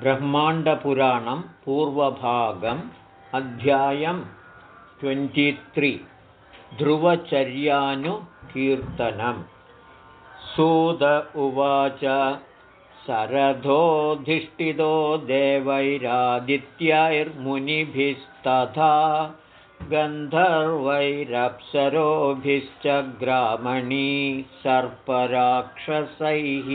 ब्रह्माण्डपुराणं पूर्वभागम् अध्यायं ट्वेण्टित्रि ध्रुवचर्यानुकीर्तनं सुद उवाच शरथोऽधिष्ठितो देवैरादित्यैर्मुनिभिस्तथा गन्धर्वैरप्सरोभिश्च ग्रामणी सर्पराक्षसैः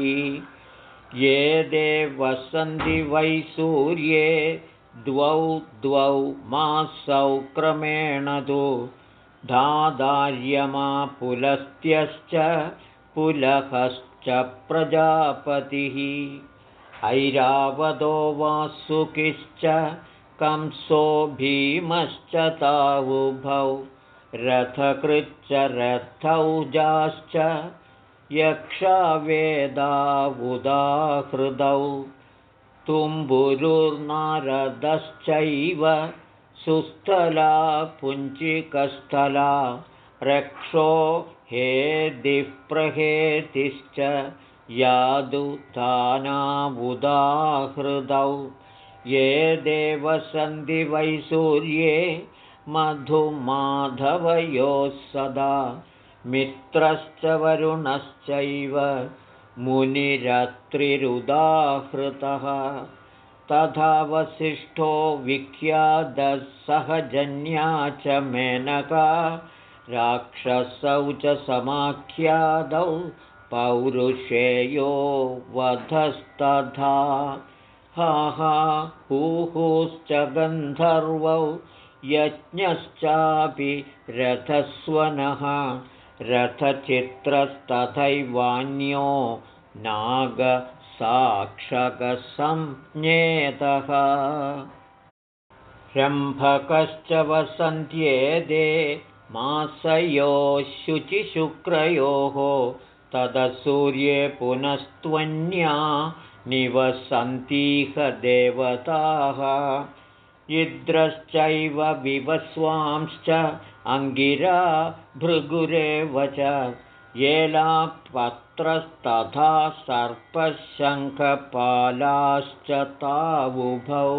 ये देवसन्धि वै सूर्ये द्वौ द्वौ मासौ क्रमेण तु धादार्यमापुलस्त्यश्च पुलहश्च प्रजापतिः। ऐरावतो वासुकिश्च कंसो भीमश्च तावुभौ रथकृच्च रथौजाश्च यक्षावेदावुदाहृदौ तुम्बुरुर्नारदश्चैव सुस्थला पुञ्चिकस्थला रक्षो हेदिप्रहेतिश्च यादुतानावुदाहृदौ ये देवसन्धिवैसूर्ये मधुमाधवयोः सदा मित्रश्च वरुणश्चैव मुनिरत्रिरुदाहृतः। तथा वसिष्ठो विख्यातः सहजन्या च मेनका राक्षसौ च समाख्यादौ पौरुषेयो वधस्तथा। हा हा हूहुश्च गन्धर्वौ यज्ञश्चापि रथस्वनः रथचित्रस्तथैवान्यो नागसाक्षकसंज्ञेतः। रम्भकश्च वसन्त्येदे मासयोः शुचिशुक्रयोः तदसूर्ये पुनस्त्वन्या निवसन्तीह देवताः। इद्रश्चैव विवस्वांश्च अङ्गिरा भृगुरेव च येलापत्रस्तथा सर्पशङ्खपालाश्च तावुभौ।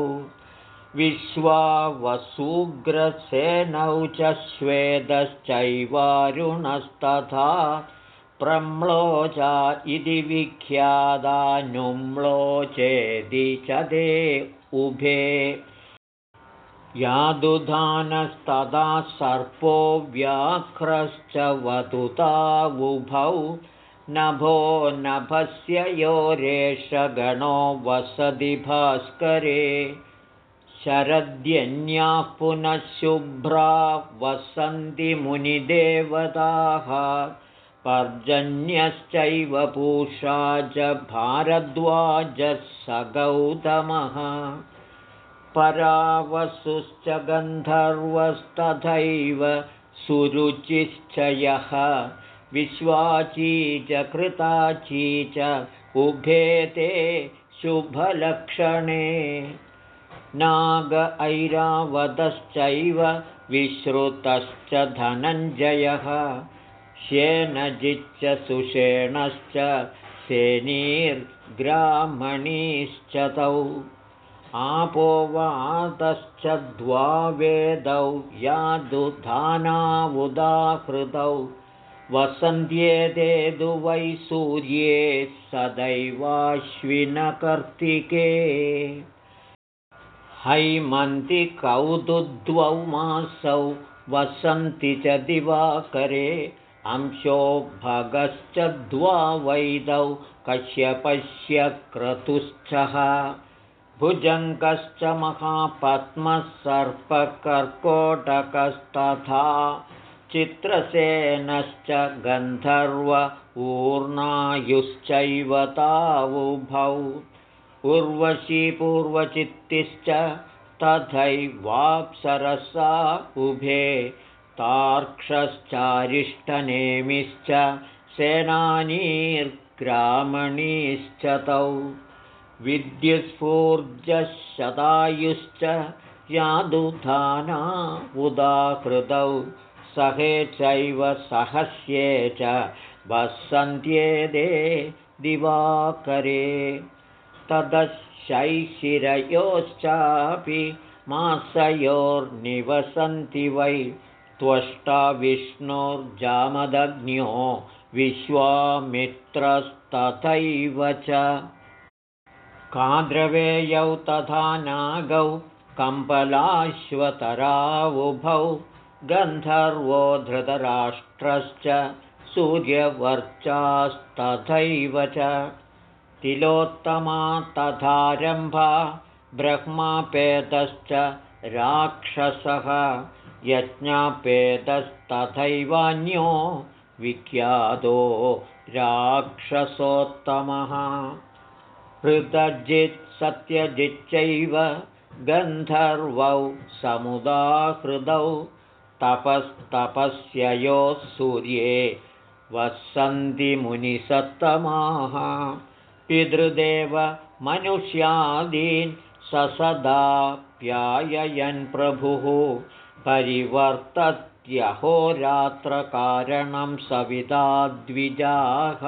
विश्वावसूग्रसेनौ च स्वेदश्चैवारुणस्तथा प्रम्लोचा इति विख्यादानुम्लोचेदि च दे उभे यादुधानस्तदा सर्पो व्याघ्रश्च वतुतावुभौ नभो नभस्य योरेष गणो वसति भास्करे। शरद्यन्याः पुनः शुभ्रा वसन्ति मुनिदेवताः। पर्जन्यश्चैव पूषा च भारद्वाजः स गौतमः परावसुश्च गन्धर्वस्तथैव सुरुचिश्च यः विश्वाची च कृताची च उभेते शुभलक्षणे। नाग ऐरावतश्चैव विश्रुतश्च धनञ्जयः। श्येनजिच्च सुषेणश्च सेनीर्ग्रामणीश्च तौ आपोवातश्च द्वावेदौ यादुधानावुदाहृतौ वसन्त्येते दु वै सूर्ये सदैवाश्विनकर्तिके। हैमन्तिकौतुद्वौ मासौ वसन्ति च दिवाकरे। अंशो भगश्च द्वावैदौ कश्यपश्य क्रतुश्चः भुजङ्गश्च महापद्मः सर्पकर्कोटकस्तथा चित्रसेनश्च गन्धर्व ऊर्णायुश्चैव तावुभौ उर्वशीपूर्वचित्तिश्च तथैवाप्सरसा उभे। तार्क्षश्चारिष्टनेमिश्च सेनानीर्ग्रामणीश्च तौ विद्युस्फूर्जशतायुश्च यादुधाना उदाहृतौ सहे चैव सहस्ये च वसन्त्येदे दिवाकरे ततः शैशिरयोश्चापि मासयोर्निवसन्ति वै त्वष्टा विष्णोर्जामदग्न्यो विश्वामित्रस्तथैव च काद्रवेयौ तथा नागौ कम्बलाश्वतरावुभौ गन्धर्वो धृतराष्ट्रश्च सूर्यवर्चास्तथैव च। तिलोत्तमा तथारम्भा ब्रह्मापेतश्च राक्षसः यज्ञापेतस्तथैवान्यो विख्यातो राक्षसोत्तमः हृदजित् सत्यजिच्चैव गन्धर्वौ समुदाहृदौ तपस्तपस्ययोः सूर्ये वसन्तिमुनिसत्तमाः पितृदेव मनुष्यादीन् ससदा प्याययन् प्रभुः। परिवर्तत्यहोरात्रकारणं सविता द्विजाः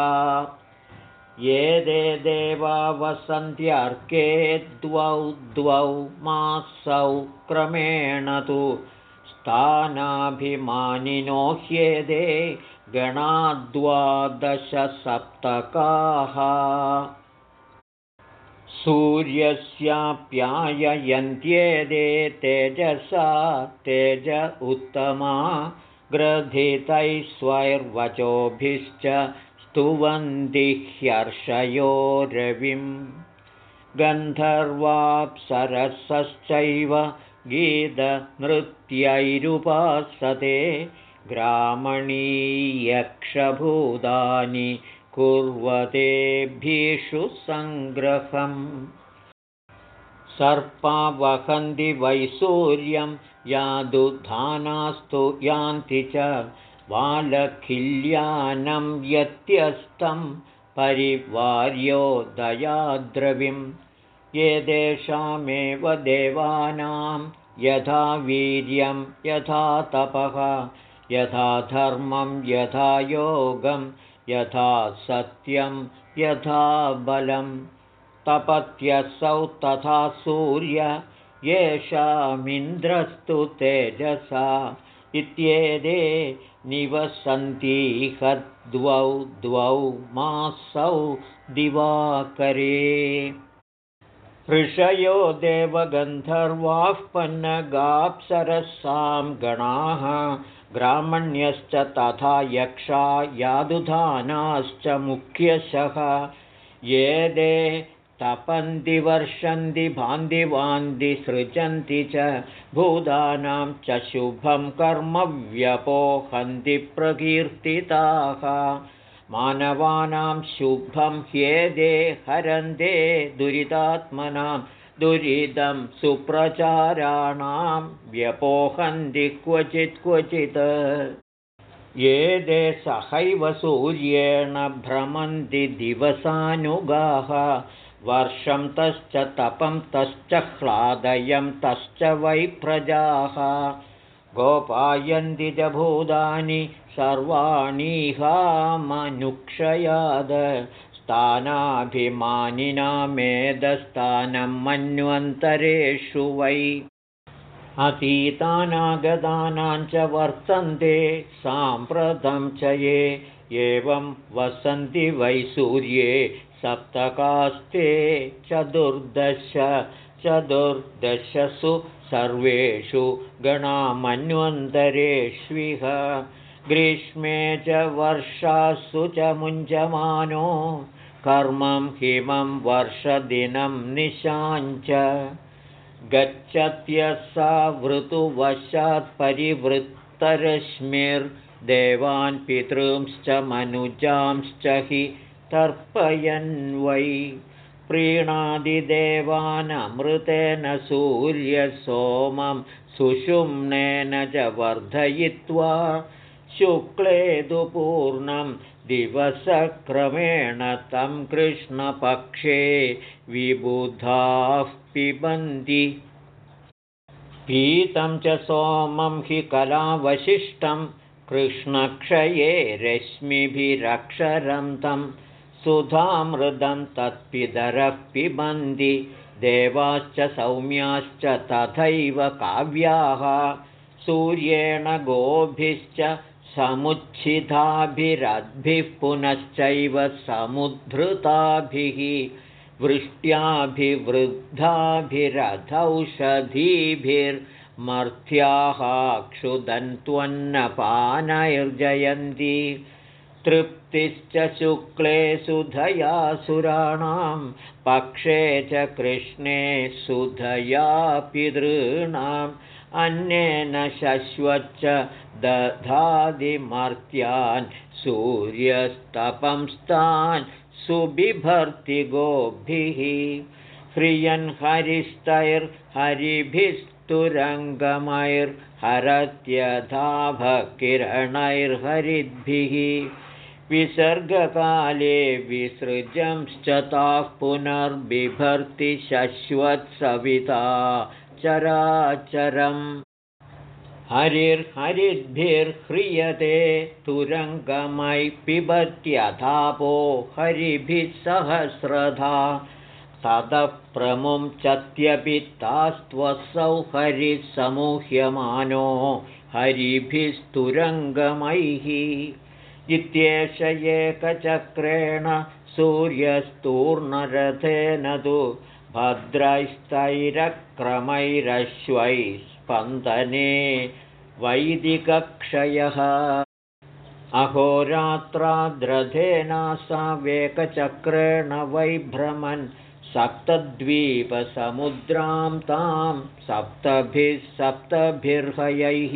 ये दे देवा वसन्त्यर्के द्वौ द्वौ मासौ क्रमेण तु स्थानाभिमानिनो ह्येदे गणाद्वादशसप्तकाः। सूर्यस्याप्याययन्त्येदे तेजसा तेज उत्तमा ग्रथितैस्वैर्वचोभिश्च स्तुवन्ति ह्यर्षयो रविं गन्धर्वाप्सरसश्चैव गीतनृत्यैरुपासते ग्रामणीयक्षभूतानि कुर्वतेभिषु सङ्ग्रहम्। सर्पा वहन्ति वैसूर्यं यादुधानास्तु यान्ति च बालखिल्यानं व्यत्यस्तं परिवार्योदयाद्रविं एतेषामेव देवानां यथा वीर्यं यथा तपः यथा धर्मं यथा योगं यथा सत्यं यथा बलं। तपत्यसौ तथा सूर्य येषामिन्द्रस्तु तेजसा इत्येते निवसन्तीह द्वौ द्वौ मासौ दिवाकरे। ऋषयो देवगन्धर्वाः पन्नगाप्सरसां गणाः ग्रामण्यश्च तथा यक्षा यादुधानाश्च मुख्यशः। ये दे तपन्ति वर्षन्ति भान्ति वान्ति सृजन्ति च भूतानां च शुभं कर्म व्यपोहन्ति प्रकीर्तिताः। मानवानां शुभं ह्येदे हरन्ते दुरितात्मनां दुरितं सुप्रचाराणां व्यपोहन्ति क्वचित् क्वचित्। ये दे सहैव सूर्येण भ्रमन्ति दिवसानुगाः वर्षं तश्च तपं तश्च ह्लादयं तश्च वै प्रजाः। गोपायन्ति च भूतानि सर्वाणीहामनुक्षयाद स्थानाभिमानिनामेदस्थानं मन्वन्तरेषु वै। अतीतानागतानां च वर्तन्ते साम्प्रतं च ये एवं वसन्ति वै सूर्ये सप्तकास्ते चतुर्दश चतुर्दशसु सर्वेषु गणामन्वन्तरेष्विह। ग्रीष्मे च वर्षासु च मुञ्जमानो कर्मं हिमं वर्षदिनं निशाञ्च। गच्छत्यसा वृतुवशात्परिवृत्तरश्मिर्देवान् पितृंश्च मनुजांश्च हि तर्पयन् वै। प्रीणादिदेवानमृतेन सूर्यसोमं सुषुम्नेन च वर्धयित्वा शुक्ले तु पूर्णं दिवसक्रमेण तं कृष्णपक्षे विबुधाः पिबन्ति। पीतं च सोमं हि कलावशिष्टं कृष्णक्षये रश्मिभिरक्षरं तं सुधामृदं तत्पितरः पिबन्ति देवाश्च सौम्याश्च तथैव काव्याः। सूर्येण गोभिश्च समुच्छिताभिरद्भिः पुनश्चैव समुद्धृताभिः। वृष्ट्याभिवृद्धाभिरथौषधीभिर्मर्थ्याः क्षुदन्त्वन्नपानैर्जयन्ती तृप्तिश्च शुक्ले सुधया सुराणां पक्षे च कृष्णे सुधया पितॄणाम् अन्येन शश्वच्च दधादिमर्त्यान् सूर्यस्तपंस्तान् सुबिभर्ति गोभिः ह्रियन् हरिस्तैर्हरिभिस्तुरङ्गमैर्हरत्यधाभकिरणैर्हरिद्भिः विसर्गकाले विसृजंश्च ताः पुनर्बिभर्ति शश्वत्सविता चराचरम्। हरिर्हरिद्भिर्ह्रियते तुरङ्गमै पिबत्यथापो हरिभिः सहस्रधा। ततः प्रमुञ्चत्यपि तास्त्वसौ हरिः समूह्यमानो। हरिभिस्तुरङ्गमैः इत्येष एकचक्रेण सूर्यस्तूर्णरथेन तु भद्रैस्तैरक्रमैरश्वैः स्पन्दने वैदिकक्षयः। अहोरात्राद्रथेनासा वेकचक्रेण वैभ्रमन् सप्तद्वीपसमुद्रां तां सप्तभिः सप्तभिर्हयैः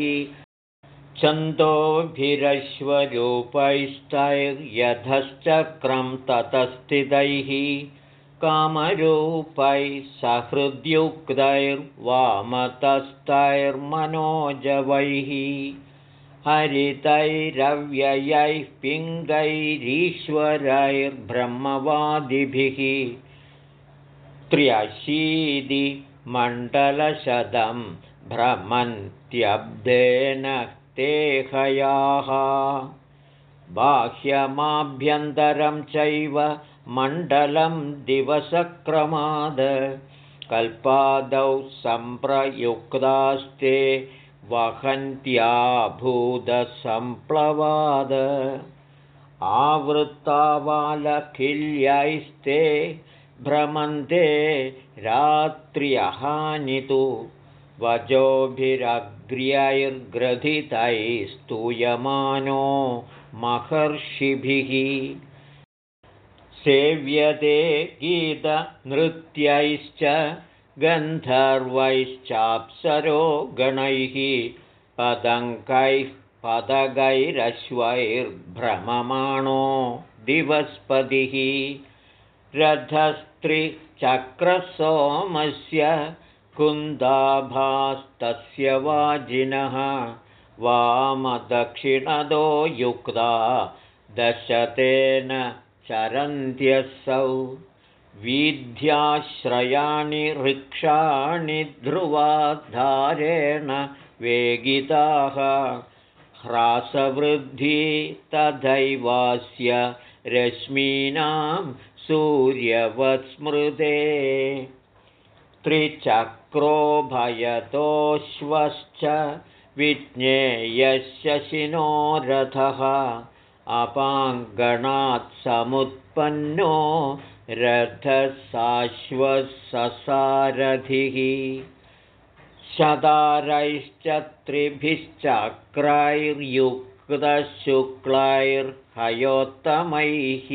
छन्दोभिरश्वरूपैस्तैर्यधश्चक्रं ततस्थितैः कामरूपैः सहृद्युक्तैर्वामतस्तैर्मनोजवैः हरितैरव्ययैः पिङ्गैरीश्वरैर्ब्रह्मवादिभिः त्र्यशीतिमण्डलशतं भ्रमन्त्यब्धेन तेहयाः बाह्यमाभ्यन्तरं चैव मण्डलं दिवसक्रमाद। कल्पादौ सम्प्रयुक्तास्ते वहन्त्याभूतसम्प्लवाद। आवृत्तावालखिल्यैस्ते भ्रमन्ते रात्र्यहानितु वजोभिरग्र्यैर्ग्रथितैस्तूयमानो महर्षिभिः। सेव्यते गीतनृत्यैश्च गन्धर्वैश्चाप्सरो गणैः पदङ्कैः पदगैरश्वैर्भ्रममाणो दिवस्पतिः। रथस्त्रिचक्रसोमस्य कुन्दाभास्तस्य वाजिनः वामदक्षिणदो युक्ता दशतेन चरन्त्यसौ वीध्याश्रयाणि वृक्षाणि ध्रुवाधारेण वेगिताः ह्रासवृद्धि तथैवास्य रश्मीनां सूर्यवत्स्मृते त्रिचक्रोभयतोऽश्वश्च विज्ञेयस्य शिनोरथः अपाङ्गणात् समुत्पन्नो रथसाश्वससारथिः। शतारैश्च त्रिभिश्चक्रैर्युक्तशुक्लैर्हयोत्तमैः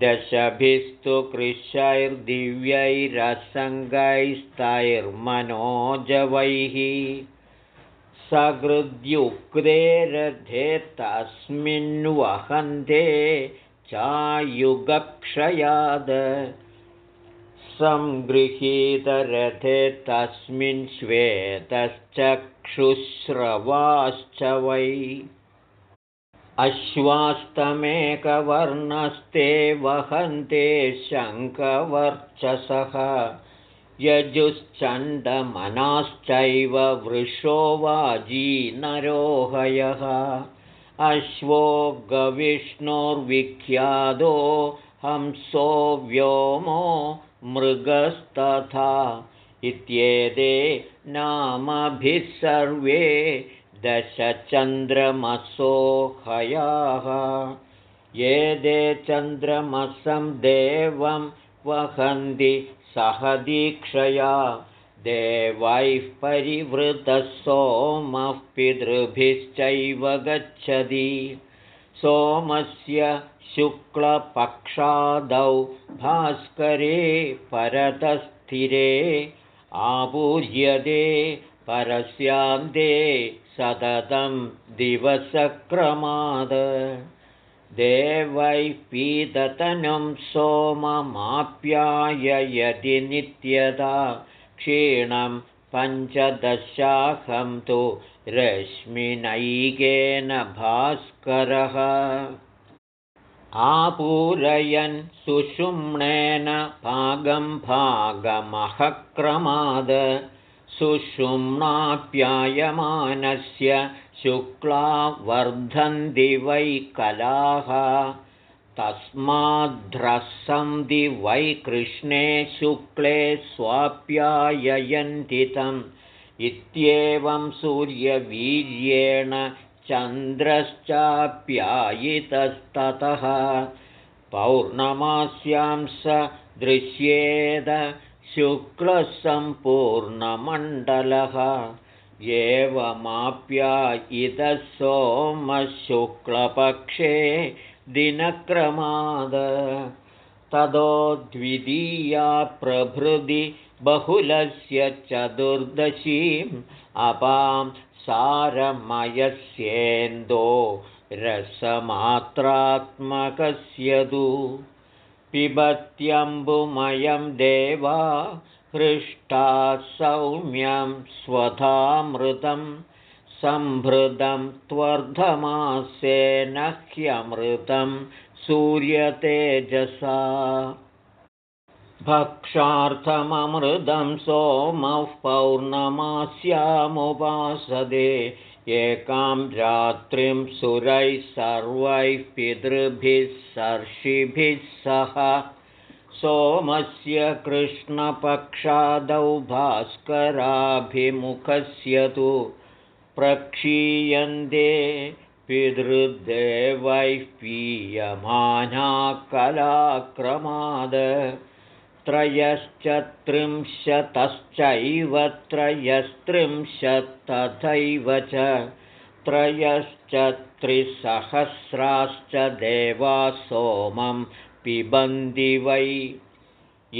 दशभिस्तु कृशैर्दिव्यैरसङ्गैस्तैर्मनोजवैः सकृद्युक्ते रथे तस्मिन्वहन्ते चायुगक्षयाद। सङ्गृहीतरथे तस्मिन् श्वेतश्चक्षुश्रवाश्च वै अश्वास्तमेकवर्णस्ते वहन्ते शङ्खवर्चसः। यजुश्चण्डमनाश्चैव वृषो वाजी नरोहयः। अश्वो गविष्णोर्विख्यातो हंसो व्योमो मृगस्तथा। इत्येते नामभिः सर्वे दशचन्द्रमसोहयाः। ये दे चन्द्रमसं देवं वहन्ति सह दीक्षया। देवैः परिवृतः सोमः पितृभिश्चैव गच्छति। सोमस्य शुक्लपक्षादौ भास्करे परतस्थिरे आपूर्यते परस्यान्ते सततं दिवसक्रमाद। देवैः पीततनुं सोममाप्याययति नित्यदा क्षीणं पञ्चदशाहं तु रश्मिनैकेन भास्करः। आपूरयन् सुषुम्णेन भागं भागमहक्रमाद सुषुम्नाप्यायमानस्य शुक्ला वर्धन्ति वै कलाः तस्माद्ध्रसन्ति वै कृष्णे शुक्ले स्वाप्याययन्ति तम्। इत्येवं सूर्यवीर्येण चन्द्रश्चाप्यायितस्ततः। पौर्णमास्यां स दृश्येद शुक्लसम्पूर्णमण्डलः एवमाप्यायितः सोमशुक्लपक्षे दिनक्रमाद। ततो द्वितीया प्रभृति बहुलस्य चतुर्दशीम् अपां सारमयस्येन्दो रसमात्रात्मकस्य तु पिबत्यम्बुमयं देवा हृष्टा सौम्यं स्वधामृतं सम्भृतं त्वर्धमासेन ह्यमृतं सूर्यतेजसा। भक्षार्थममृतं सोमः पौर्णमास्यामुपासदे एकां रात्रिं सुरैः सर्वैः पितृभिः सर्षिभिः सह। सोमस्य कृष्णपक्षादौ भास्कराभिमुखस्य तु प्रक्षीयन्ते पितृदेवैः पीयमाना कलाक्रमाद त्रयश्चत्रिंशतश्चैव त्रयस्त्रिंशत्तथैव च त्रयश्चत्रिसहस्राश्च देवा सोमं पिबन्ति वै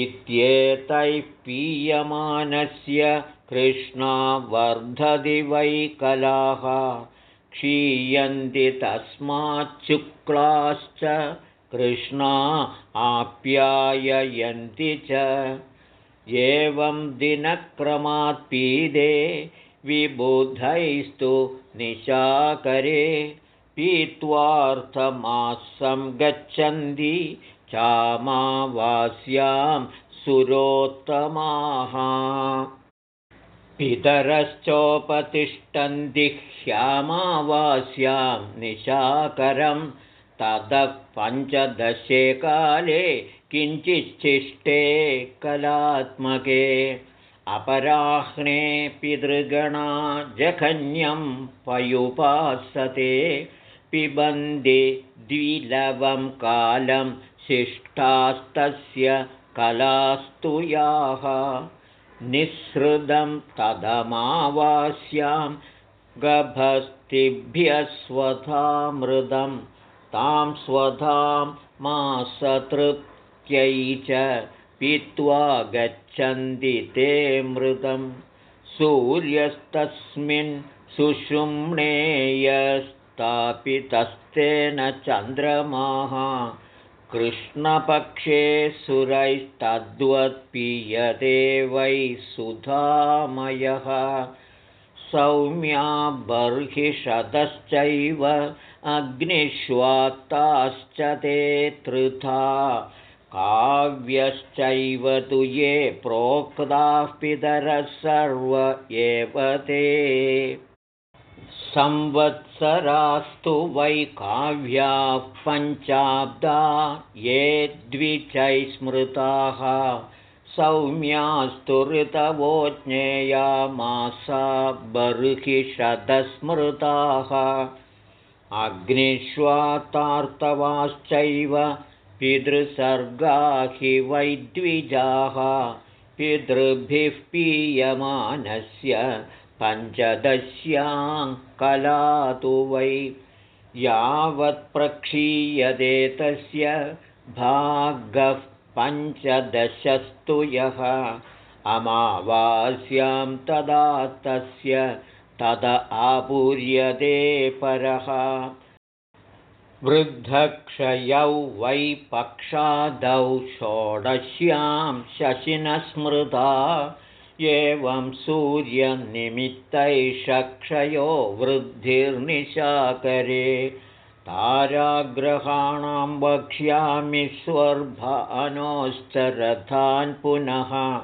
इत्येतैः पीयमानस्य कृष्णा वर्धति वै कलाः क्षीयन्ति तस्माच्छुक्लाश्च कृष्णा आप्याययन्ति च। एवं दिनक्रमात् पीदे विबुधैस्तु निशाकरे पीत्वार्थमासं गच्छन्ति चामावास्यां सुरोत्तमाः। पितरश्चोपतिष्ठन्ति ह्यामावास्यां निशाकरं ततः पञ्चदशे काले किञ्चिच्छिष्टे कलात्मके अपराह्णे पितृगणा जघन्यं पयुपासते पिबन्ति द्विलवं कालं शिष्टास्तस्य कलास्तु याः। निःसृतं तदमावास्यां गभस्तिभ्यस्वधामृदम् तां स्वधां मासतृप्त्यै च पीत्वा गच्छन्ति ते मृतं। सूर्यस्तस्मिन् सुषुम्णेयस्तापितस्तेन चन्द्रमाः कृष्णपक्षे सुरैस्तद्वत्पीयते वै सुधामयः सौम्या बर्हिषतश्चैव अग्निष्वात्ताश्च ते तृथा। काव्यश्चैव तु ये प्रोक्ताः पितरः सर्व एव ते। संवत्सरास्तु वै काव्याः पञ्चाब्दा ये द्विचैस्मृताः सौम्यास्तु ऋतवो ज्ञेया मासा बर्हिषदस्मृताः। अग्निष्वातार्तवाश्चैव पितृसर्गा हि वैद्विजाः। पितृभिः पीयमानस्य पञ्चदश्यां कलातु वै यावत्प्रक्षीयते तस्य भागः पञ्चदशस्तु यः अमावास्यां तदा तस्य तद आपूर्यते परः। वृद्धक्षयौ वै पक्षादौ षोडश्यां शशिनस्मृता एवं सूर्यनिमित्तैषक्षयो वृद्धिर्निशाकरे ताराग्रहाणां वक्ष्यामि स्वर्भानोश्चरथान् पुनः।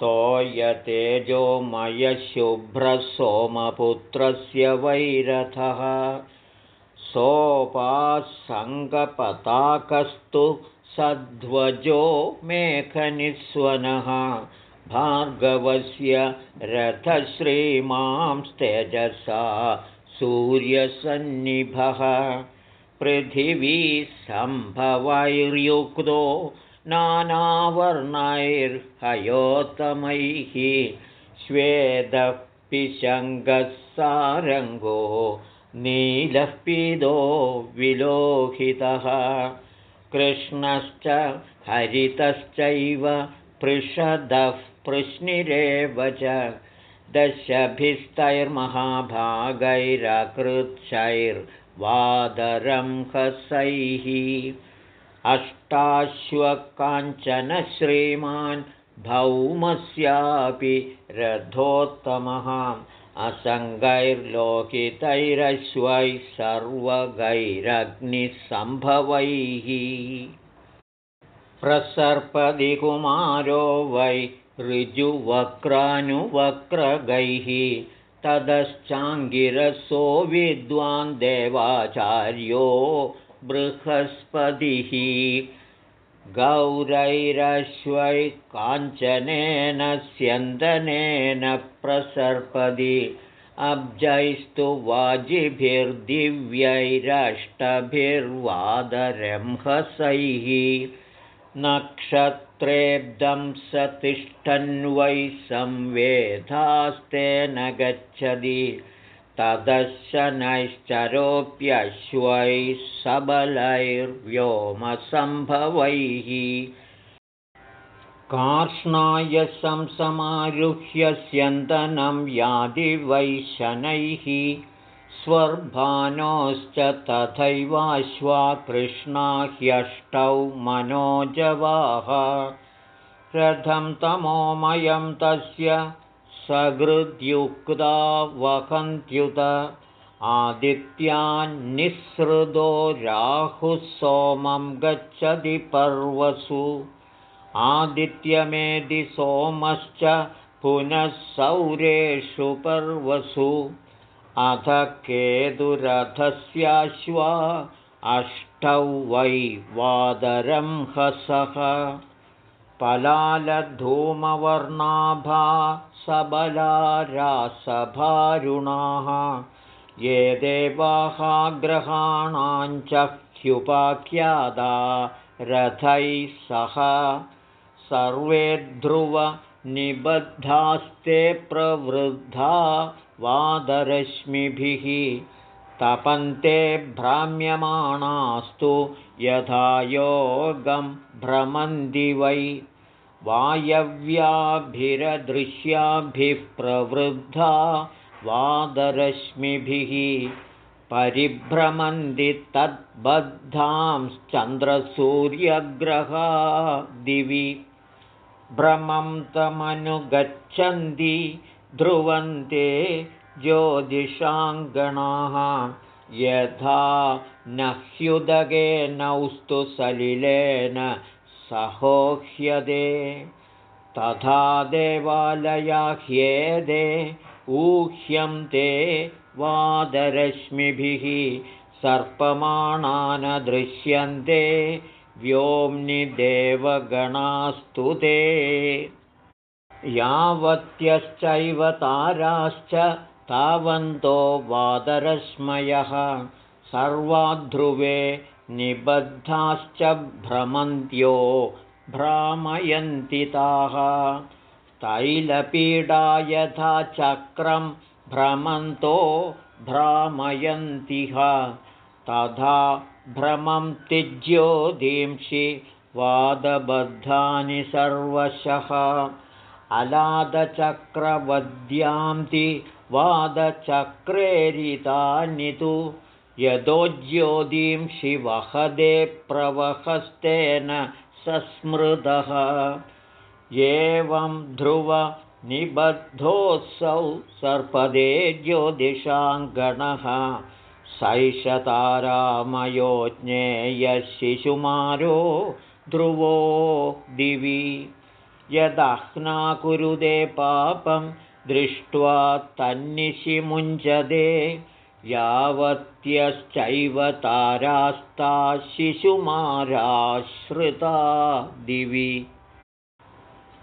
तोयतेजोमयशुभ्रसोमपुत्रस्य वैरथः। सोपासङ्गपताकस्तु सध्वजो मेखनिस्वनः भार्गवस्य रथश्रीमांस्तेजसा सूर्यसन्निभः पृथिवीसम्भवैर्युक्तो नानावर्णैर्हयोत्तमैः पिशङ्गः सारङ्गो नीलः पीदो विलोहितः कृष्णश्च हरितश्चैव पृषदः पृश्निरेव च दशभिस्तैर्महाभागैरकृच्छैर्वादरंहसैः अष्टाश्वकाञ्चन श्रीमान् भौमस्यापि रथोत्तमः। असङ्गैर्लोकितैरश्वैः सर्वगैरग्निसम्भवैः प्रसर्पदिकुमारो वै ऋजुवक्रानुवक्रगैः ततश्चाङ्गिरसो विद्वान् देवाचार्यो बृहस्पतिः गौरैरश्वै काञ्चनेन स्यन्दनेन प्रसर्पदि अब्जैस्तु वाजिभिर्दिव्यैरष्टभिर्वादरंहसैः नक्षत्रेब्दं स तिष्ठन्वै संवेधास्तेन गच्छति। तदशनैश्चरोऽप्यश्वैः सबलैर्व्योमसम्भवैः। कार्ष्णायसंसमारुह्य स्यन्दनं यादि वै शनैः स्वर्भानोश्च तथैवाश्वा कृष्णा ह्यष्टौ मनोजवाः। रथं तमोमयं तस्य सकृद्युक्ता वहन्त्युत। आदित्यान्निःसृतो राहुः सोमं गच्छति पर्वसु। आदित्यमेदि सोमश्च पुनः सौरेषु पर्वसु अथ केतुरथस्याश्वा अष्टौ वै वादरंहसः पलालधूमवर्णाभा सबला रासभारुणाः ये ह्युपाख्यादा रथैः सह। सर्वे ध्रुवनिबद्धास्ते प्रवृद्धा वादरश्मिभिः तपन्ते भ्राम्यमाणास्तु यथा योगं भ्रमन्ति वै। वायव्याभिरदृश्याभिः प्रवृद्धा वादरश्मिभिः परिभ्रमन्ति तद्बद्धांश्चन्द्रसूर्यग्रहा दिवि भ्रमं तमनुगच्छन्ति ध्रुवन्ते ज्योतिषाङ्गणाः। यथा नह्युदकेनौस्तु सलिलेन सहोह्यदे। तथा देवालया ह्येदे ऊह्यं ते वादरश्मिभिः सर्पमाणान् दृश्यन्ते व्योम्नि देवगणास्तु ते यावत्यश्चैव ताराश्च तावन्तो वादरश्मयः सर्वाध्रुवे निबद्धाश्च भ्रमन्त्यो भ्रामयन्ति ताः। तैलपीडा यथा चक्रं भ्रमन्तो भ्रामयन्तिह तथा भ्रमं तिज्योदींषि वादबद्धानि सर्वशः अलादचक्रवद्यान्ति वादचक्रेरितानि तु यदोज्योतिं शिवहदे प्रवहस्तेन सस्मृतः एवं ध्रुवनिबद्धोऽसौ सर्पदे ज्योतिषाङ्गणः। सैषतारामयो ज्ञेयशिशुमारो ध्रुवो दिवि यदह्ना कुरुदे पापं दृष्ट्वा तन्निशिमुञ्चदे यावत्यश्चैव तारास्ता शिशुमाराश्रिता दिवि।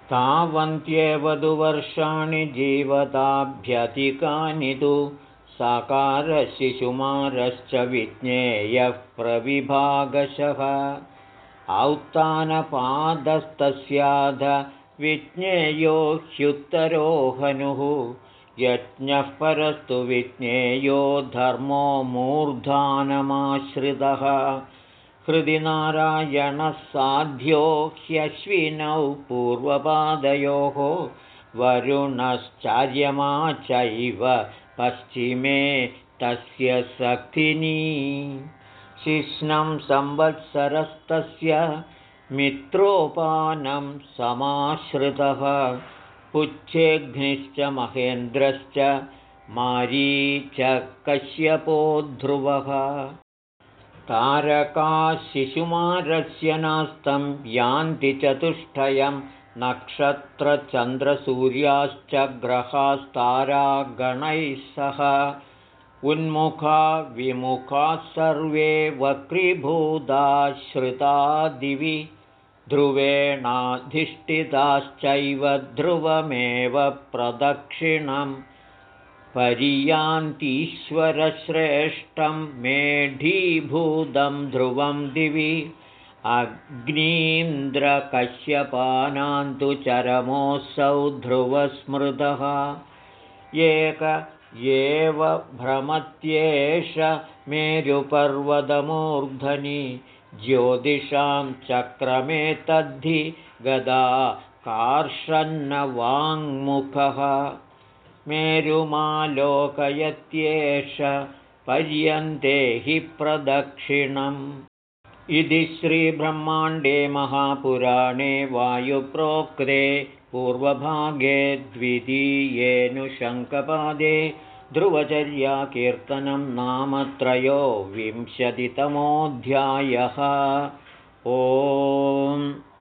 तावन्त्येव तु वर्षाणि जीवताभ्यधिकानि तु साकारशिशुमारश्च विज्ञेयः प्रविभागशः औत्तानपादस्तस्याध विज्ञेयो ह्युत्तरोहनुः यज्ञः परस्तु विज्ञेयो धर्मो मूर्धानमाश्रितः हृदि नारायणः साध्यो ह्यश्विनौ पूर्वपादयोः वरुणश्चार्यमा चैव पश्चिमे तस्य सखिनी शिष्णं संवत्सरस्तस्य मित्रोपानं समाश्रितः। पुच्छेघ्निश्च महेन्द्रश्च मारीच कश्यपो ध्रुवः। तारकाशिशुमारस्य नास्तं यान्ति चतुष्टयं नक्षत्रचन्द्रसूर्याश्च ग्रहास्तारागणैः सह उन्मुखा विमुखाः सर्वे वक्रीभूताश्रिता दिवि ध्रुवेणाधिष्ठिताश्चैव ध्रुवमेव प्रदक्षिणम् पर्यान्तीश्वरश्रेष्ठं मेढीभूतं ध्रुवं दिवि अग्नीन्द्रकश्यपानान्तु चरमोऽसौ ध्रुवस्मृतः एक एव भ्रमत्येष मेरुपर्वतमूर्धनि ज्योतिषां चक्रमे तद्धि गदा कार्षन्नवाङ्मुखः। मेरुमालोकयत्येष पर्यन्ते हि प्रदक्षिणम्। इति श्रीब्रह्माण्डे महापुराणे वायुप्रोक्ते पूर्वभागे द्वितीयेऽनुशङ्कपादे ध्रुवचर्याकीर्तनं नाम त्रयोविंशतितमोऽध्यायः। ओ